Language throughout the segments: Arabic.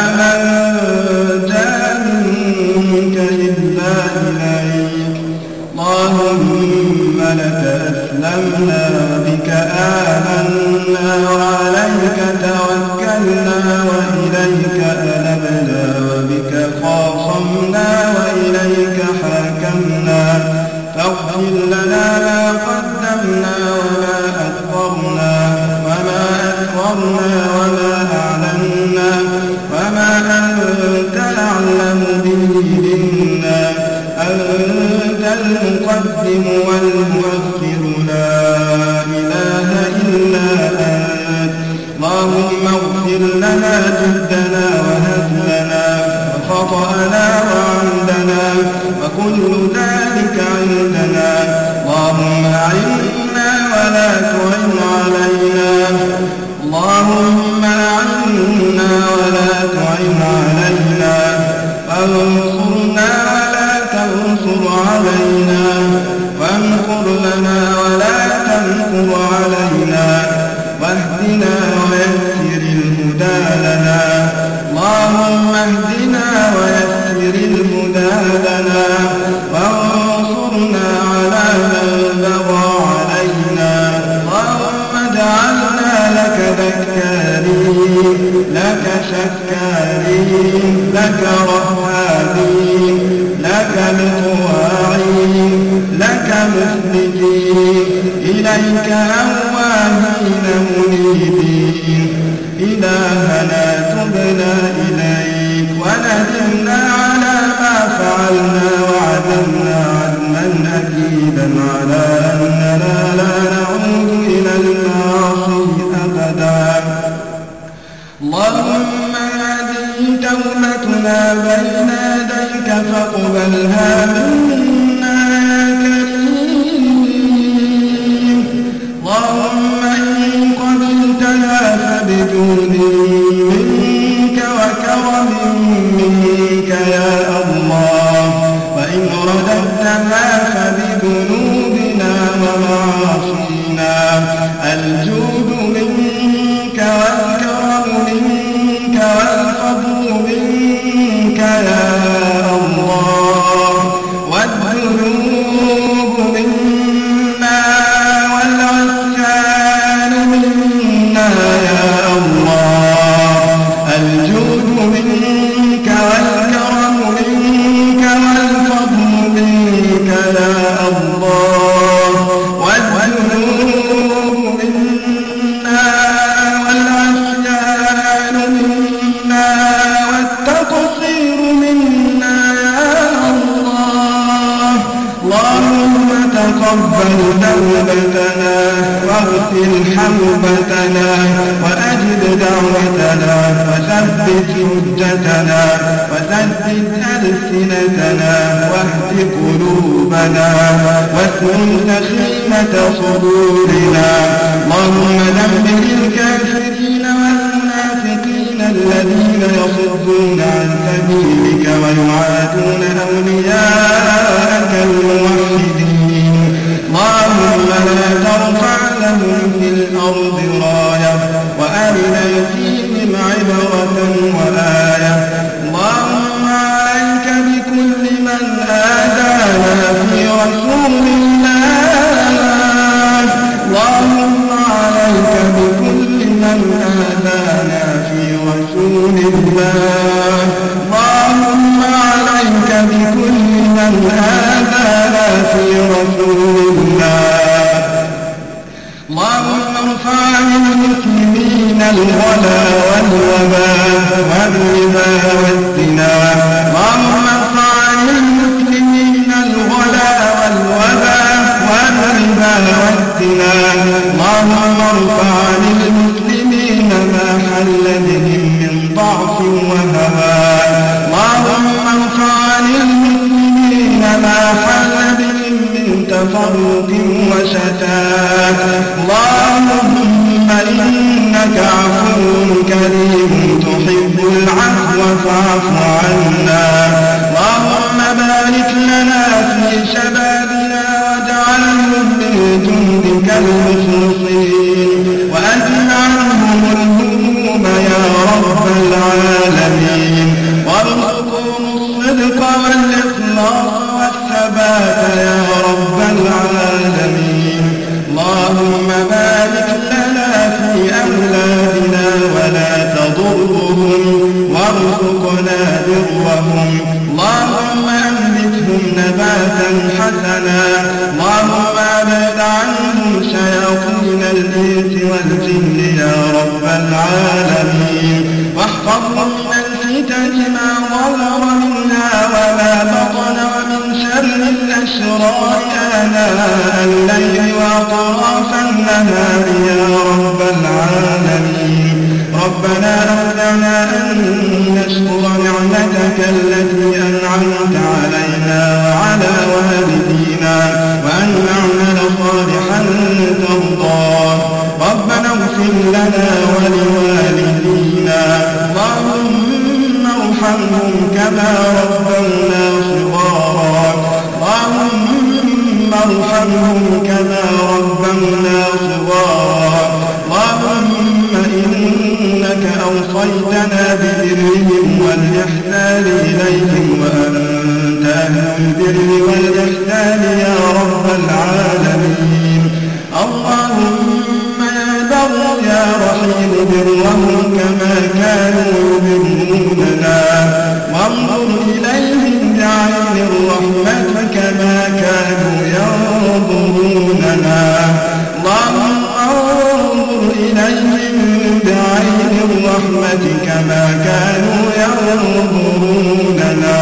لا المقدم والمؤخر لا إله إلا أنت. اللهم اغفر لنا جدنا وهزلنا وخطأنا وعمدنا وكل ذلك عندنا. اللهم أعنا ولا تعن علينا. اللهم أعنا ولا تعن علينا. إليك أواهين منيبين إلهنا تبنا إليك. وندمنا على ما فعلنا وعزمنا عزما أكيدا على أننا لا نعود إلى المعاصي أبدا. اللهم هذه توبتنا بين يديك فاقبلها فبجود منك وكرم منك يا الله. وإن رددتها فبذنوبنا تقبل توبتنا واغفر حوبتنا وأجب دعوتنا وثبت حجتنا وسدد ألسنتنا واهد قلوبنا واسلل سخيمة صدورنا. اللهم دمر الكافرين والمنافقين الذين يصدون عن سبيلك ويعادون أولياءك من الغلا والوبا والربا والزنا وعمت عن المسلمين الغلا والوبا والربا والزنا اللهم ارفع عن المسلمين ما حل بهم من ضعف وهوى اللهم ارفع عن المسلمين ما حل بهم من تفرق وشتات إنك عفو كريم تحب العفو فاعف عنا. اللهم بارك لنا في شبابنا واجعله من جندك المخلص وارزقنا برهم اللهم أنبتهم نباتا حسنا. اللهم أبعد عنهم شياطين الإنس والجن يا رب العالمين. واحفظهم من الفتن ما التي أنعمت علينا وعلى والدينا وأن نعمل صالحا ترضاه ربنا اغفر لنا ولوالدينا. اللهم ارحمهم كما ربونا صغارا. اللهم ارحمهم كما أهل البر والإحسان يا رب العالمين. اللهم يا بر يا رحيم برهم كما كانوا يبروننا. وانظر إليهم بعين الرحمة كما كانوا ينظروننا اللهم انظر إليهم بعين الرحمة كما كانوا ينظروننا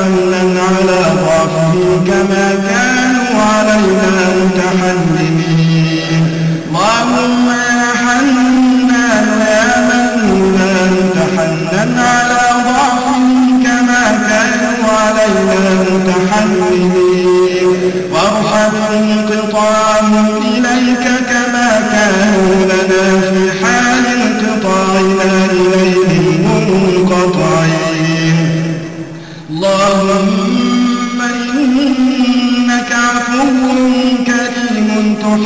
تحنن على ضعفهم كما كانوا علينا متحننين اللهم يا حنان يا منان تحنن على ضعفهم كما كانوا علينا متحننين وارحم انقطاعهم إليك كما كانوا لنا في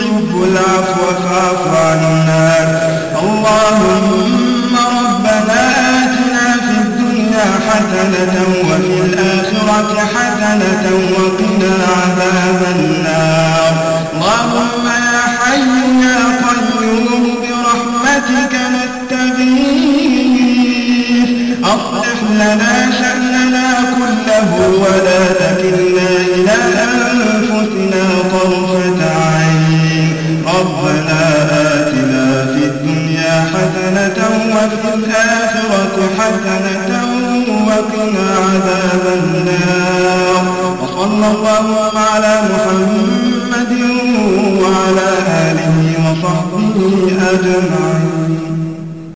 تحب العفو فاعف عنا اللهم ربنا آتنا في الدنيا حسنة وفي الآخرة حسنة حسنة وقنا عذاب النار. وصلى الله على محمد وعلى آله وصحبه أجمعين.